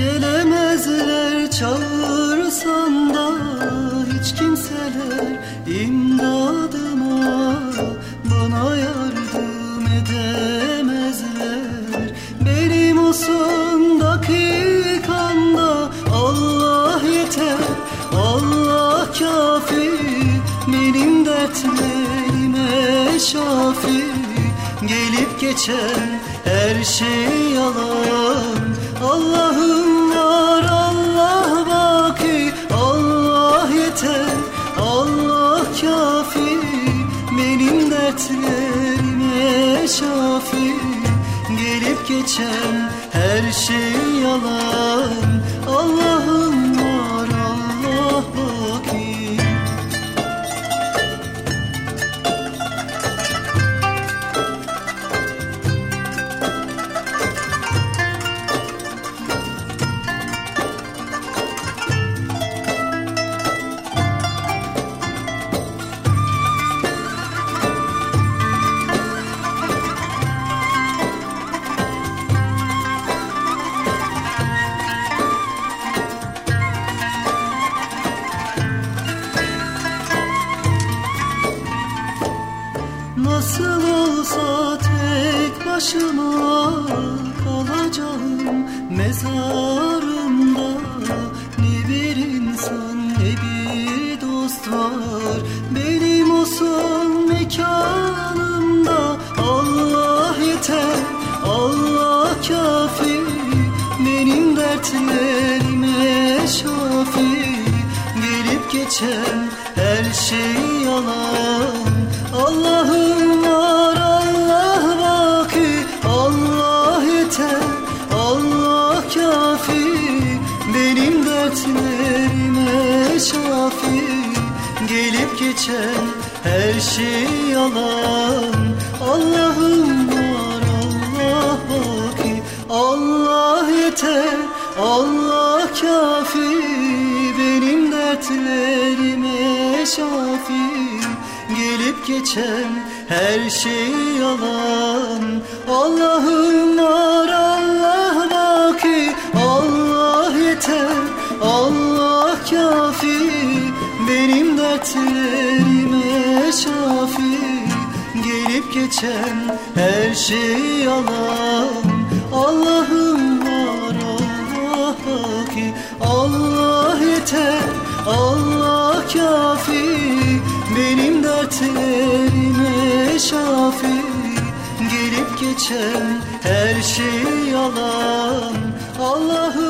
Gelemezler çağırsan da hiç kimseler imdadıma bana yardım edemezler. Benim o son dakikanda Allah yeter Allah kafi. Benim dertlerime şafi. Gelip geçen her şey yalan. Allah'ım var Allah baki Allah yeter Allah kafi. Benim dertlerime şafi Gelip geçen Nasıl olsa tek başıma kalacağım mezarımda. Ne bir insan ne bir dost var. Benim o son mekanımda. Allah yeter Allah kafi. Benim dertlerime şafi. Gelip geçen her şey yalan Allah'ım dertlerime şafi Gelip geçen her şey yalan. Allah'ım var Allah baki Allah yeter Allah kafi. Benim dertlerime şafi Gelip geçen her şey yalan. Allah'ım var dertlerime şafi Gelip geçen her şey yalan Allah'ım var Allah baki Allah yeter Allah kafi. Benim dertlerime şafi Gelip geçen her şey yalan Allah'ım